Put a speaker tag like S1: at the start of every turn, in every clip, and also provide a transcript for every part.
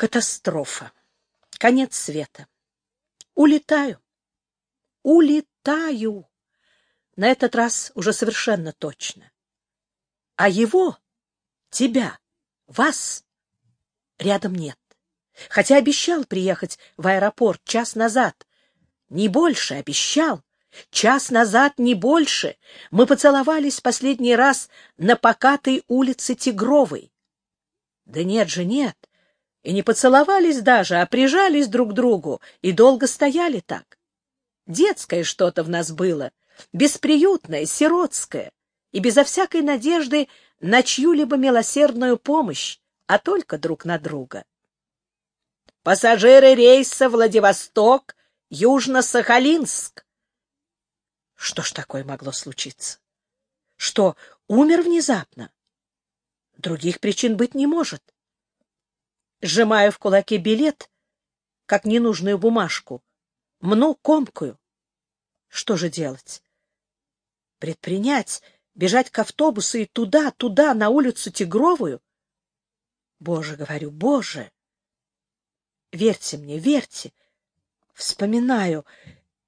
S1: Катастрофа. Конец света. Улетаю. Улетаю. На этот раз уже совершенно точно. А его, тебя, вас, рядом нет. Хотя обещал приехать в аэропорт час назад. Не больше обещал. Час назад, не больше, мы поцеловались последний раз на покатой улице Тигровой. Да нет же, нет. И не поцеловались даже, а прижались друг к другу и долго стояли так. Детское что-то в нас было, бесприютное, сиротское, и безо всякой надежды на чью-либо милосердную помощь, а только друг на друга. Пассажиры рейса Владивосток, Южно-Сахалинск. Что ж такое могло случиться? Что, умер внезапно? Других причин быть не может. Сжимаю в кулаке билет, как ненужную бумажку, мну комкую. Что же делать? Предпринять, бежать к автобусу и туда, туда, на улицу Тигровую? Боже, говорю, Боже! Верьте мне, верьте. Вспоминаю,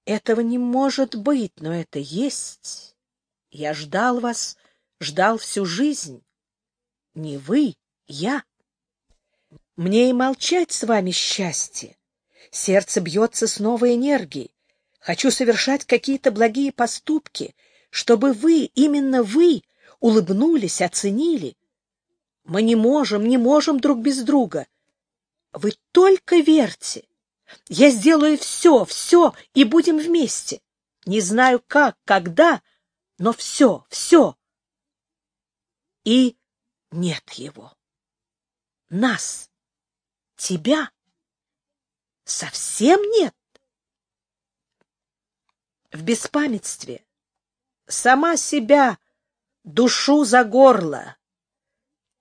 S1: этого не может быть, но это есть. Я ждал вас, ждал всю жизнь. Не вы, я. Мне и молчать с вами счастье. Сердце бьется с новой энергией. Хочу совершать какие-то благие поступки, чтобы вы, именно вы, улыбнулись, оценили. Мы не можем, не можем друг без друга. Вы только верьте. Я сделаю все, все, и будем вместе. Не знаю как, когда, но все, все. И нет его. Нас. Тебя. Совсем нет. В беспамятстве сама себя душу за горло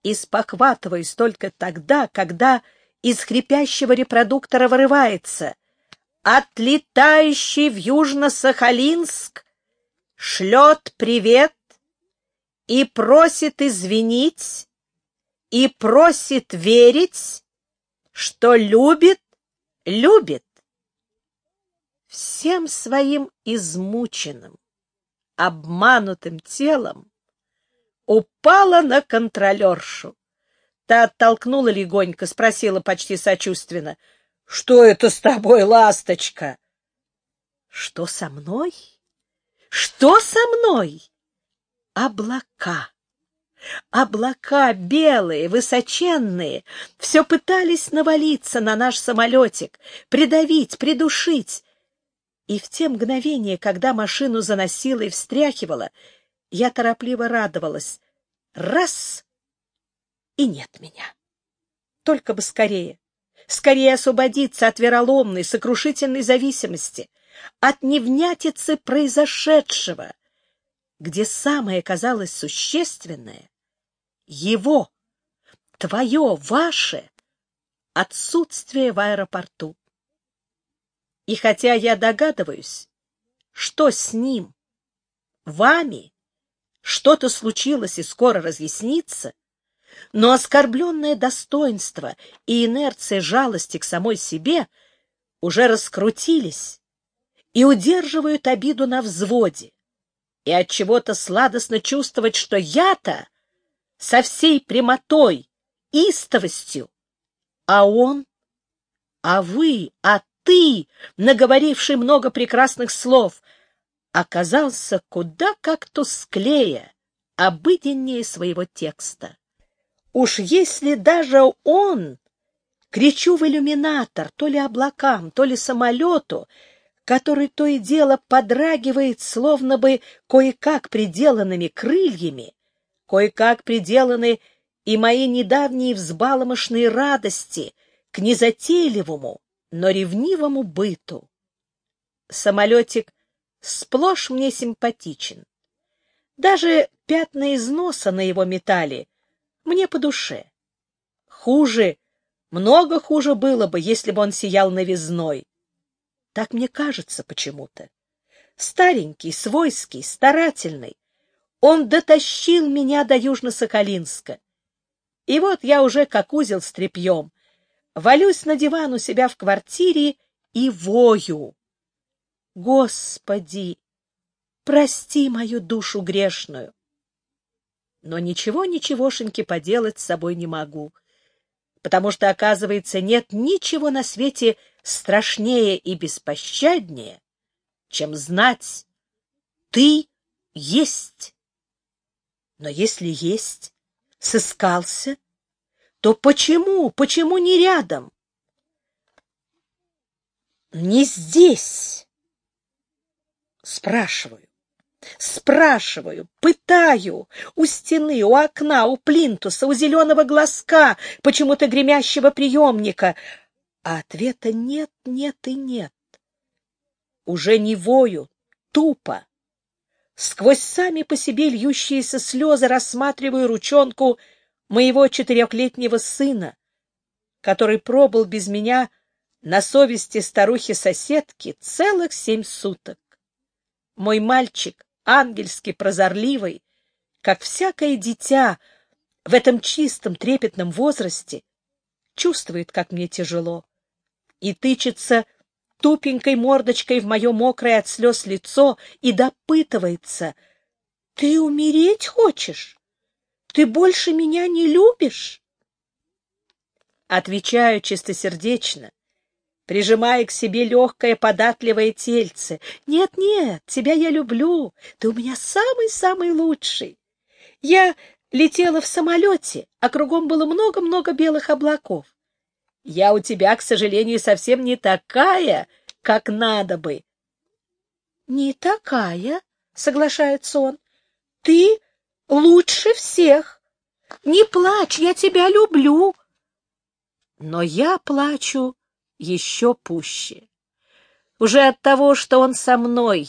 S1: и спохватываюсь только тогда, когда из хрипящего репродуктора вырывается «Отлетающий в Южно-Сахалинск шлет привет и просит извинить, и просит верить, что любит, любит. Всем своим измученным, обманутым телом упала на контролершу. Та оттолкнула легонько, спросила почти сочувственно. — Что это с тобой, ласточка? — Что со мной? Что со мной? Облака. Облака белые, высоченные, все пытались навалиться на наш самолетик, придавить, придушить. И в те мгновения, когда машину заносило и встряхивало, я торопливо радовалась. Раз и нет меня. Только бы скорее, скорее освободиться от вероломной, сокрушительной зависимости, от невнятицы произошедшего, где самое казалось существенное — его, твое, ваше отсутствие в аэропорту. И хотя я догадываюсь, что с ним, вами, что-то случилось и скоро разъяснится, но оскорбленное достоинство и инерция жалости к самой себе уже раскрутились и удерживают обиду на взводе, и от чего-то сладостно чувствовать, что я-то со всей прямотой, истовостью, а он, а вы, а ты, наговоривший много прекрасных слов, оказался куда как тусклее, обыденнее своего текста. Уж если даже он, кричу в иллюминатор, то ли облакам, то ли самолету, который то и дело подрагивает, словно бы кое-как приделанными крыльями, кое-как приделаны и мои недавние взбаломошные радости к незатейливому, но ревнивому быту. Самолетик сплошь мне симпатичен. Даже пятна износа на его металле мне по душе. Хуже, много хуже было бы, если бы он сиял новизной. Так мне кажется почему-то. Старенький, свойский, старательный. Он дотащил меня до Южно-Сахалинска. И вот я уже как узел с тряпьем, валюсь на диван у себя в квартире и вою. Господи, прости мою душу грешную. Но ничего-ничегошеньки поделать с собой не могу, потому что, оказывается, нет ничего на свете страшнее и беспощаднее, чем знать, ты есть. Но если есть, сыскался, то почему, почему не рядом? Не здесь. Спрашиваю. Спрашиваю, пытаю у стены, у окна, у плинтуса, у зеленого глазка, почему-то гремящего приемника. А ответа нет, нет и нет. Уже не вою, тупо. Сквозь сами по себе льющиеся слезы рассматриваю ручонку моего четырехлетнего сына, который пробыл без меня на совести старухи-соседки целых семь суток. Мой мальчик, ангельски прозорливый, как всякое дитя в этом чистом трепетном возрасте, чувствует, как мне тяжело, и тычется тупенькой мордочкой в мое мокрое от слез лицо и допытывается. — Ты умереть хочешь? Ты больше меня не любишь? Отвечаю чистосердечно, прижимая к себе легкое податливое тельце. Нет, нет, тебя я люблю, ты у меня самый-самый лучший. Я летела в самолете, а кругом было много-много белых облаков. Я у тебя, к сожалению, совсем не такая, как надо бы. — Не такая, — соглашается он. — Ты лучше всех. Не плачь, я тебя люблю. Но я плачу еще пуще. Уже от того, что он со мной,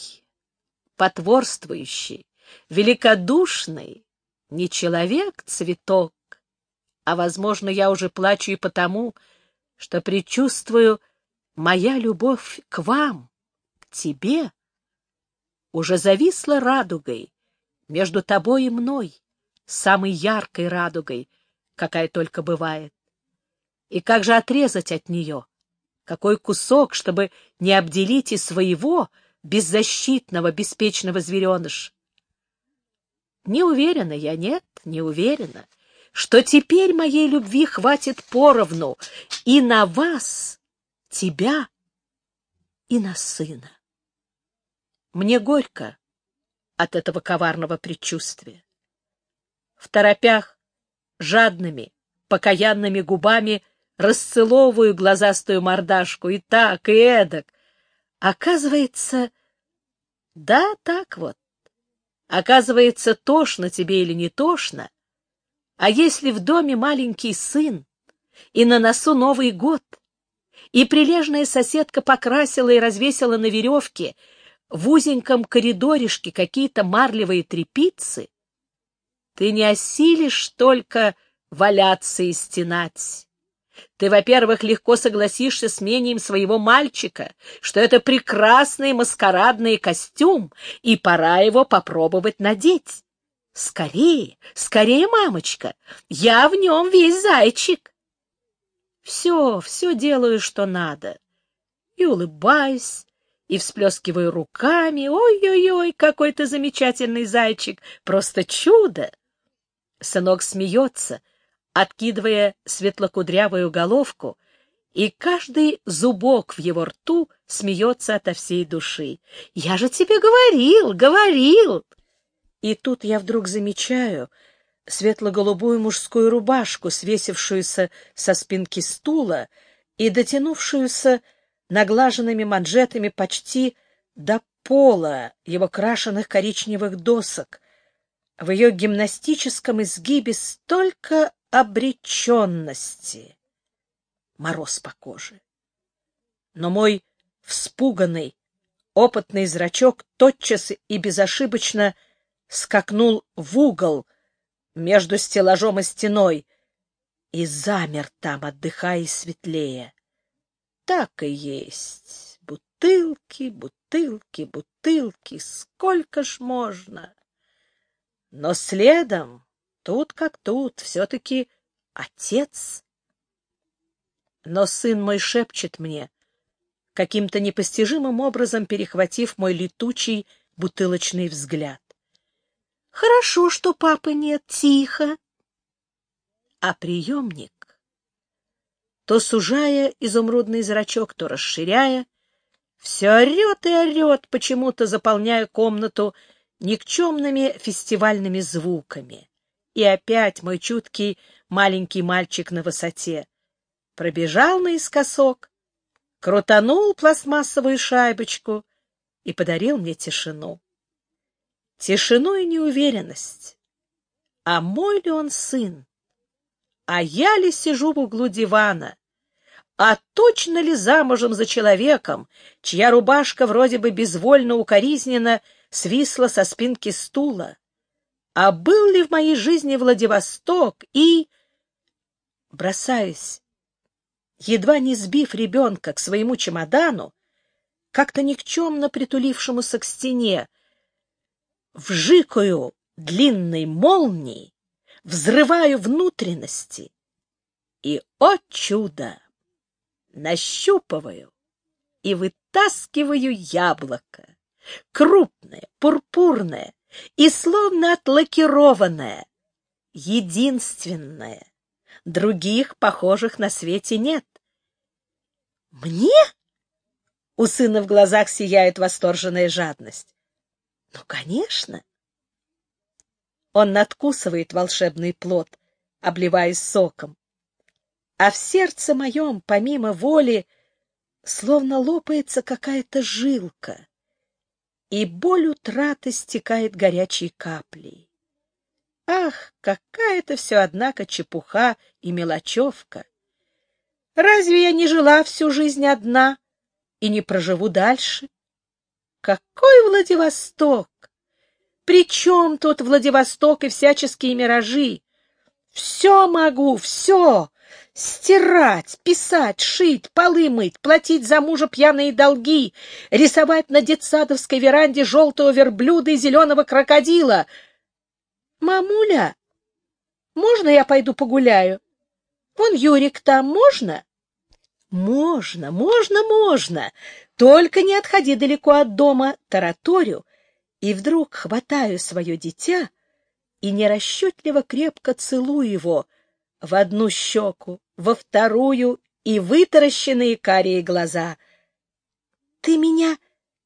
S1: потворствующий, великодушный, не человек-цветок, а, возможно, я уже плачу и потому, что предчувствую, моя любовь к вам, к тебе, уже зависла радугой между тобой и мной, самой яркой радугой, какая только бывает. И как же отрезать от нее? Какой кусок, чтобы не обделить и своего беззащитного, беспечного звереныша? Не уверена я, нет, не уверена что теперь моей любви хватит поровну и на вас, тебя, и на сына. Мне горько от этого коварного предчувствия. В торопях жадными, покаянными губами расцеловываю глазастую мордашку и так, и эдак. Оказывается, да, так вот. Оказывается, тошно тебе или не тошно, а если в доме маленький сын, и на носу Новый год, и прилежная соседка покрасила и развесила на веревке в узеньком коридоришке какие-то марлевые трепицы, ты не осилишь только валяться и стенать. Ты, во-первых, легко согласишься с мнением своего мальчика, что это прекрасный маскарадный костюм, и пора его попробовать надеть. Скорее, скорее, мамочка, я в нем весь зайчик. Все, все делаю, что надо. И улыбаюсь, и всплескиваю руками. Ой-ой-ой, какой ты замечательный зайчик, просто чудо! Сынок смеется, откидывая светлокудрявую головку, и каждый зубок в его рту смеется ото всей души. «Я же тебе говорил, говорил!» И тут я вдруг замечаю светло-голубую мужскую рубашку, свесившуюся со спинки стула и дотянувшуюся наглаженными манжетами почти до пола его крашеных коричневых досок. В ее гимнастическом изгибе столько обреченности. Мороз по коже. Но мой вспуганный, опытный зрачок тотчас и безошибочно — скакнул в угол между стеллажом и стеной и замер там, отдыхая светлее. Так и есть. Бутылки, бутылки, бутылки. Сколько ж можно? Но следом, тут как тут, все-таки отец. Но сын мой шепчет мне, каким-то непостижимым образом перехватив мой летучий бутылочный взгляд. «Хорошо, что папы нет, тихо!» А приемник, то сужая изумрудный зрачок, то расширяя, все орет и орет, почему-то заполняя комнату никчемными фестивальными звуками. И опять мой чуткий маленький мальчик на высоте пробежал наискосок, крутанул пластмассовую шайбочку и подарил мне тишину. Тишину и неуверенность. А мой ли он сын? А я ли сижу в углу дивана? А точно ли замужем за человеком, чья рубашка вроде бы безвольно укоризненно свисла со спинки стула? А был ли в моей жизни Владивосток и... Бросаюсь, едва не сбив ребенка к своему чемодану, как-то никчемно притулившемуся к стене, вжикаю длинной молнией, взрываю внутренности и, о чудо, нащупываю и вытаскиваю яблоко, крупное, пурпурное и словно отлакированное, единственное. Других похожих на свете нет. Мне? У сына в глазах сияет восторженная жадность. Ну, конечно. Он надкусывает волшебный плод, обливаясь соком а в сердце моем, помимо воли, словно лопается какая-то жилка, и боль утраты стекает горячей каплей. Ах, какая-то все, однако, чепуха и мелочевка! Разве я не жила всю жизнь одна и не проживу дальше? Какой Владивосток! При чем тут Владивосток и всяческие миражи? Все могу, все! Стирать, писать, шить, полы мыть, платить за мужа пьяные долги, рисовать на детсадовской веранде желтого верблюда и зеленого крокодила. Мамуля, можно я пойду погуляю? Вон Юрик там, можно? Можно, можно, можно. Только не отходи далеко от дома, тараторю, и вдруг хватаю свое дитя и нерасчетливо крепко целую его в одну щеку, во вторую и вытаращенные карие глаза. — Ты меня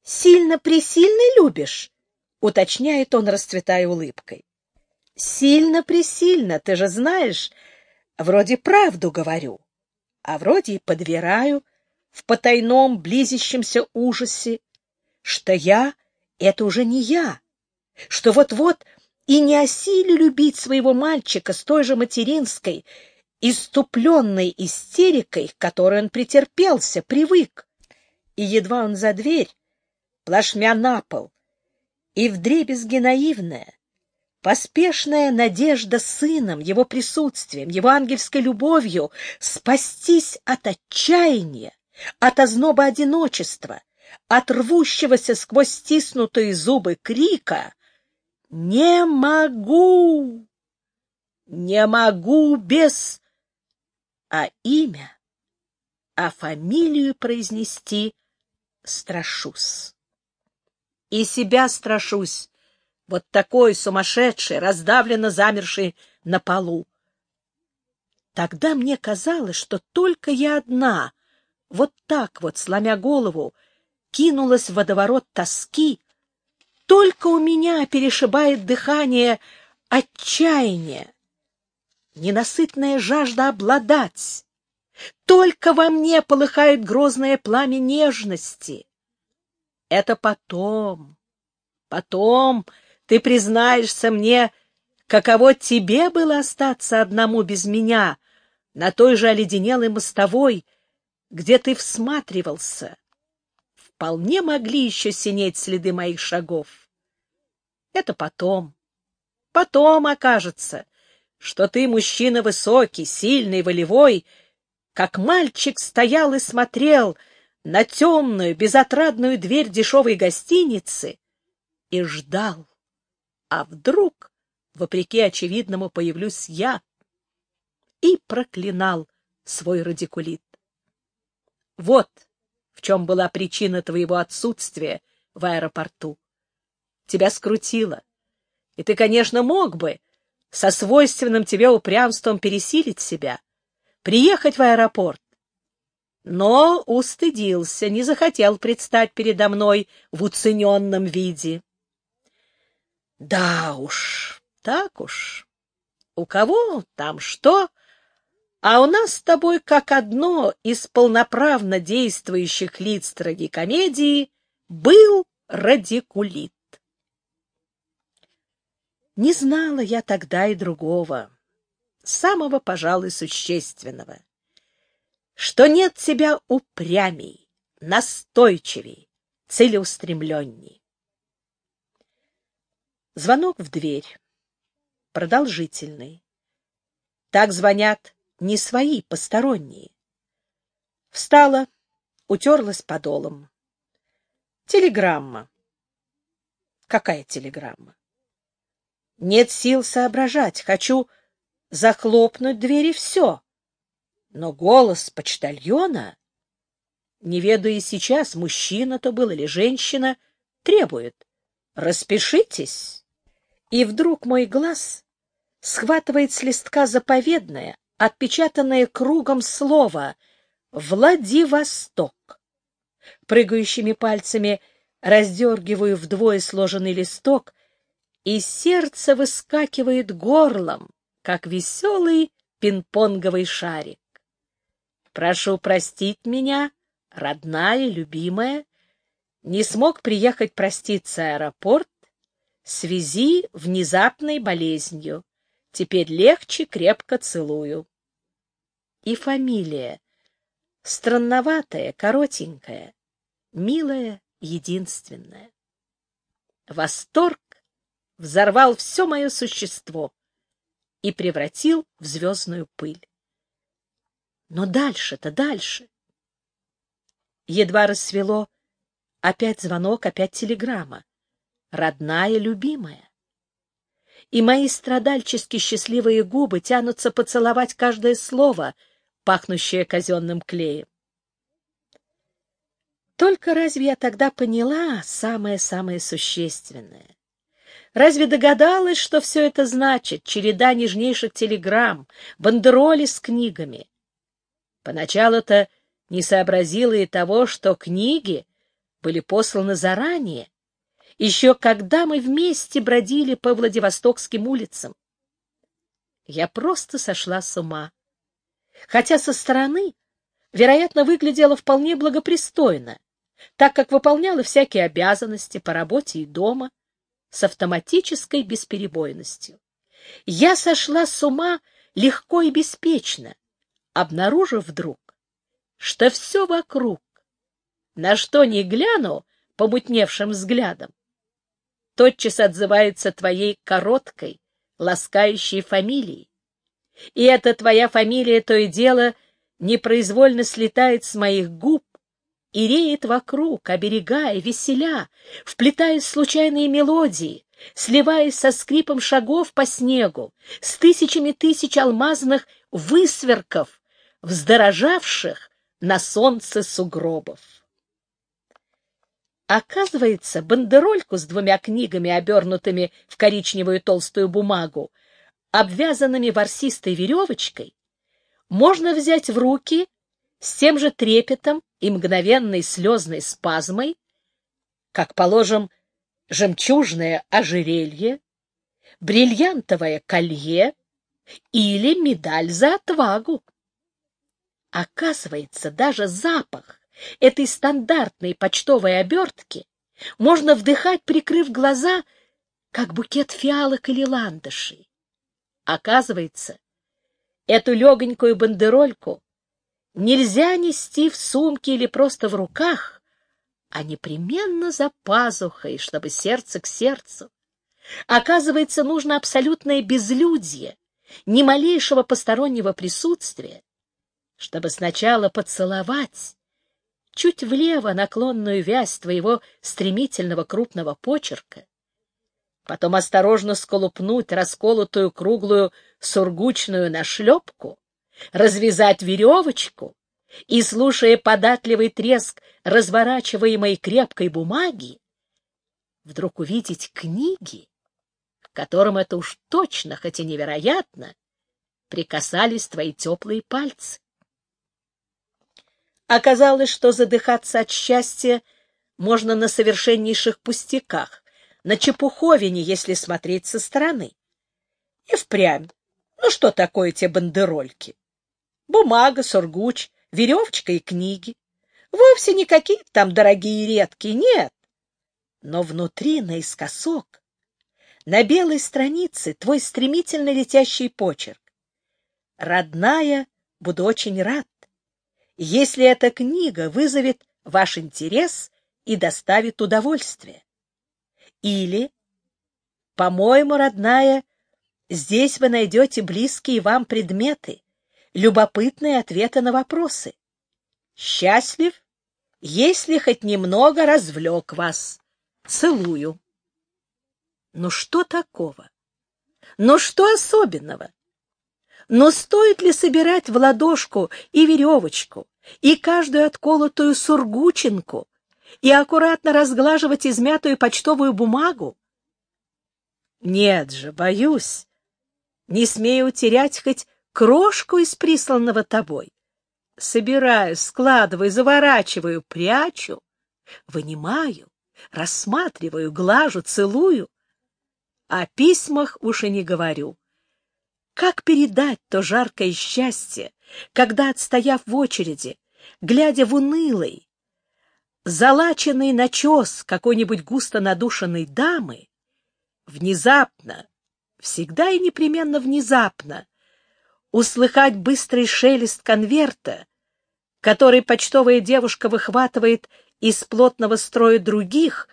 S1: сильно-пресильно любишь? — уточняет он, расцветая улыбкой. — Сильно-пресильно, ты же знаешь. Вроде правду говорю, а вроде и подвираю в потайном близящемся ужасе, что я — это уже не я, что вот-вот и не осилю любить своего мальчика с той же материнской, иступленной истерикой, которой он претерпелся, привык. И едва он за дверь, плашмя на пол, и вдребезги наивная, поспешная надежда сыном, его присутствием, его ангельской любовью спастись от отчаяния, от озноба одиночества, от рвущегося сквозь стиснутые зубы крика «Не могу! Не могу без а имя, а фамилию произнести страшусь. И себя страшусь, вот такой сумасшедший, раздавленно замерший на полу. Тогда мне казалось, что только я одна, вот так вот, сломя голову, кинулась в водоворот тоски, только у меня перешибает дыхание отчаяния, ненасытная жажда обладать. Только во мне полыхает грозное пламя нежности. Это потом, потом ты признаешься мне, каково тебе было остаться одному без меня на той же оледенелой мостовой, где ты всматривался. Вполне могли еще синеть следы моих шагов. Это потом, потом окажется — что ты мужчина высокий, сильный, волевой, как мальчик стоял и смотрел на темную, безотрадную дверь дешевой гостиницы и ждал. А вдруг, вопреки очевидному, появлюсь я и проклинал свой радикулит. Вот в чем была причина твоего отсутствия в аэропорту. Тебя скрутило, и ты, конечно, мог бы со свойственным тебе упрямством пересилить себя, приехать в аэропорт, но устыдился, не захотел предстать передо мной в уцененном виде. Да уж, так уж. У кого там что, а у нас с тобой как одно из полноправно действующих лиц трагикомедии был радикулит. Не знала я тогда и другого, самого, пожалуй, существенного, что нет тебя упрямей, настойчивей, целеустремленней. Звонок в дверь. Продолжительный. Так звонят не свои, посторонние. Встала, утерлась подолом. Телеграмма. Какая телеграмма? Нет сил соображать. Хочу захлопнуть дверь и все. Но голос почтальона, не ведая сейчас, мужчина то был или женщина, требует «Распишитесь». И вдруг мой глаз схватывает с листка заповедное, отпечатанное кругом слово «Владивосток». Прыгающими пальцами раздергиваю вдвое сложенный листок, и сердце выскакивает горлом, как веселый пинг-понговый шарик. Прошу простить меня, родная, любимая, не смог приехать проститься аэропорт связи внезапной болезнью. Теперь легче, крепко целую. И фамилия. Странноватая, коротенькая, милая, единственная. Восторг взорвал все мое существо и превратил в звездную пыль. Но дальше-то дальше. Едва рассвело, опять звонок, опять телеграмма. Родная, любимая. И мои страдальчески счастливые губы тянутся поцеловать каждое слово, пахнущее казенным клеем. Только разве я тогда поняла самое-самое существенное? Разве догадалась, что все это значит? Череда нежнейших телеграмм, бандероли с книгами. Поначалу-то не сообразила и того, что книги были посланы заранее, еще когда мы вместе бродили по Владивостокским улицам. Я просто сошла с ума. Хотя со стороны, вероятно, выглядела вполне благопристойно, так как выполняла всякие обязанности по работе и дома, с автоматической бесперебойностью. Я сошла с ума легко и беспечно, обнаружив вдруг, что все вокруг, на что ни гляну помутневшим взглядом, тотчас отзывается твоей короткой, ласкающей фамилией. И эта твоя фамилия то и дело непроизвольно слетает с моих губ и реет вокруг, оберегая, веселя, вплетаясь в случайные мелодии, сливаясь со скрипом шагов по снегу, с тысячами тысяч алмазных высверков, вздорожавших на солнце сугробов. Оказывается, бандерольку с двумя книгами, обернутыми в коричневую толстую бумагу, обвязанными ворсистой веревочкой, можно взять в руки с тем же трепетом и мгновенной слезной спазмой, как, положим, жемчужное ожерелье, бриллиантовое колье или медаль за отвагу. Оказывается, даже запах этой стандартной почтовой обертки можно вдыхать, прикрыв глаза, как букет фиалок или ландышей. Оказывается, эту легонькую бандерольку нельзя нести в сумке или просто в руках, а непременно за пазухой, чтобы сердце к сердцу. Оказывается, нужно абсолютное безлюдье, ни малейшего постороннего присутствия, чтобы сначала поцеловать чуть влево наклонную вязь твоего стремительного крупного почерка, потом осторожно сколупнуть расколотую круглую сургучную нашлепку, развязать веревочку и слушая податливый треск разворачиваемой крепкой бумаги, вдруг увидеть книги, к которым это уж точно, хоть и невероятно, прикасались твои теплые пальцы. Оказалось, что задыхаться от счастья можно на совершеннейших пустяках, на чепуховине, если смотреть со стороны. И впрямь, ну что такое те бандерольки? Бумага, сургуч, веревочка и книги. Вовсе не какие там дорогие и редкие, нет. Но внутри, наискосок, на белой странице твой стремительно летящий почерк. Родная, буду очень рад, если эта книга вызовет ваш интерес и доставит удовольствие. Или, по-моему, родная, здесь вы найдете близкие вам предметы, любопытные ответы на вопросы. Счастлив, если хоть немного развлек вас. Целую. Ну что такого? Ну что особенного? Но стоит ли собирать в ладошку и веревочку, и каждую отколотую сургучинку, и аккуратно разглаживать измятую почтовую бумагу? Нет же, боюсь. Не смею терять хоть крошку из присланного тобой. Собираю, складываю, заворачиваю, прячу, вынимаю, рассматриваю, глажу, целую. О письмах уж и не говорю. Как передать то жаркое счастье, когда, отстояв в очереди, глядя в унылый, залаченный начес какой-нибудь густо надушенной дамы, внезапно, всегда и непременно внезапно, услыхать быстрый шелест конверта, который почтовая девушка выхватывает из плотного строя других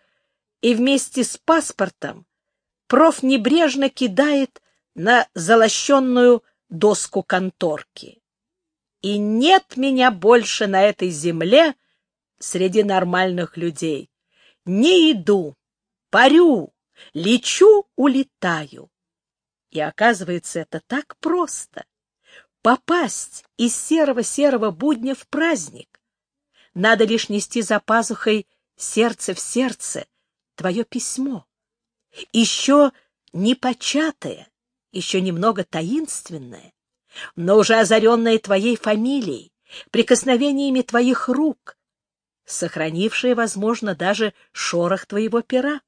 S1: и вместе с паспортом проф небрежно кидает на залощенную доску конторки. И нет меня больше на этой земле среди нормальных людей. Не иду, парю, лечу, улетаю. И оказывается, это так просто. Попасть из серого-серого будня в праздник. Надо лишь нести за пазухой сердце в сердце твое письмо. Еще не початое, еще немного таинственное, но уже озаренное твоей фамилией, прикосновениями твоих рук, сохранившее, возможно, даже шорох твоего пера.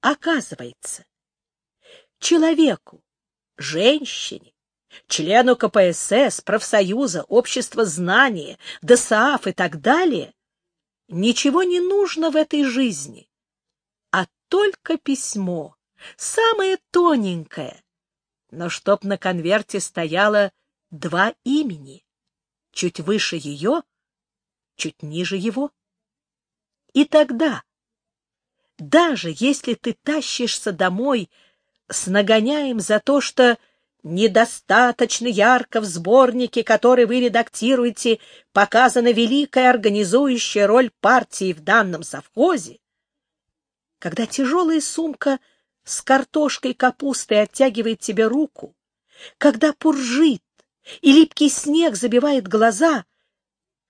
S1: Оказывается, человеку, женщине, члену КПСС, профсоюза, общества знания, ДСАФ и так далее, ничего не нужно в этой жизни, а только письмо, самое тоненькое, но чтоб на конверте стояло два имени, чуть выше ее, чуть ниже его. И тогда, даже если ты тащишься домой с нагоняем за то, что недостаточно ярко в сборнике, который вы редактируете, показана великая организующая роль партии в данном совхозе, когда тяжелая сумка с картошкой капустой оттягивает тебе руку, когда пуржит и липкий снег забивает глаза,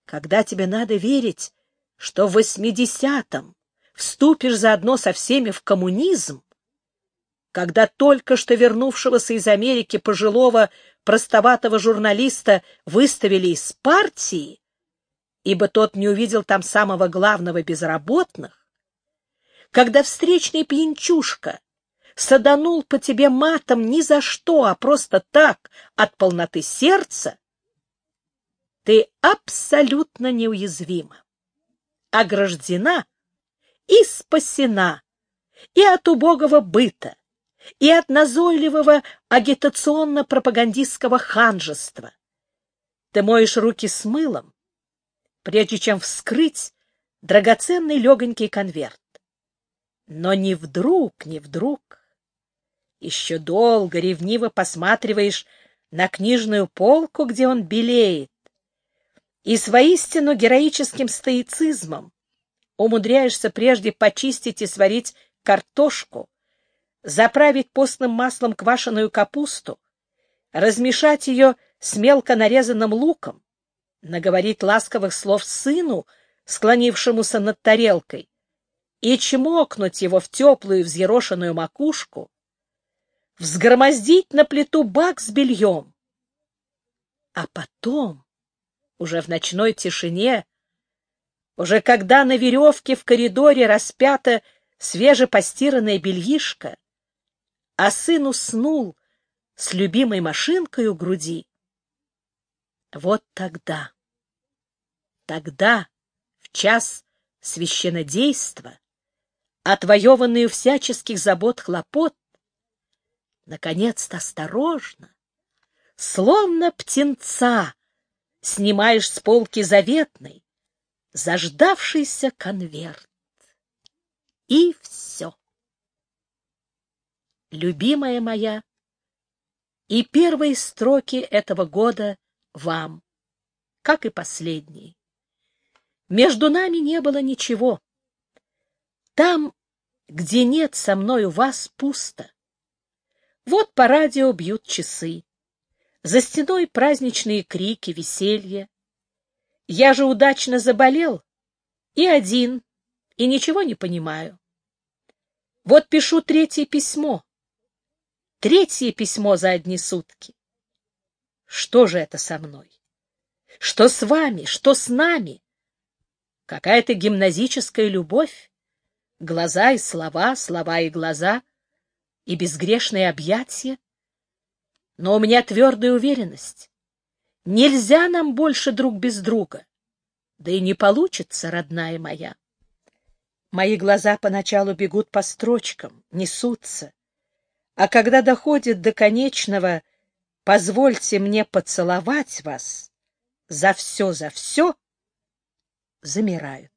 S1: когда тебе надо верить, что в восьмидесятом вступишь заодно со всеми в коммунизм, когда только что вернувшегося из Америки пожилого простоватого журналиста выставили из партии, ибо тот не увидел там самого главного безработных, когда встречный пьянчушка саданул по тебе матом ни за что, а просто так, от полноты сердца, ты абсолютно неуязвима, ограждена и спасена и от убогого быта, и от назойливого агитационно-пропагандистского ханжества. Ты моешь руки с мылом, прежде чем вскрыть драгоценный легонький конверт. Но не вдруг, не вдруг. Еще долго ревниво посматриваешь на книжную полку, где он белеет, и с воистину героическим стоицизмом умудряешься прежде почистить и сварить картошку, заправить постным маслом квашеную капусту, размешать ее с мелко нарезанным луком, наговорить ласковых слов сыну, склонившемуся над тарелкой, и чмокнуть его в теплую взъерошенную макушку, взгромоздить на плиту бак с бельем. А потом, уже в ночной тишине, уже когда на веревке в коридоре распята свежепостиранное бельишко, а сын уснул с любимой машинкой у груди, вот тогда, тогда, в час священодейства, отвоеванный у всяческих забот хлопот, наконец-то осторожно, словно птенца, снимаешь с полки заветной, заждавшийся конверт. И все. Любимая моя, и первые строки этого года вам, как и последние. Между нами не было ничего. Там, где нет со мною вас, пусто. Вот по радио бьют часы. За стеной праздничные крики, веселье. Я же удачно заболел, и один, и ничего не понимаю. Вот пишу третье письмо. Третье письмо за одни сутки. Что же это со мной? Что с вами? Что с нами? Какая-то гимназическая любовь? Глаза и слова, слова и глаза, и безгрешные объятия? Но у меня твердая уверенность. Нельзя нам больше друг без друга. Да и не получится, родная моя. Мои глаза поначалу бегут по строчкам, несутся. А когда доходит до конечного позвольте мне поцеловать вас за все, за все, замирают.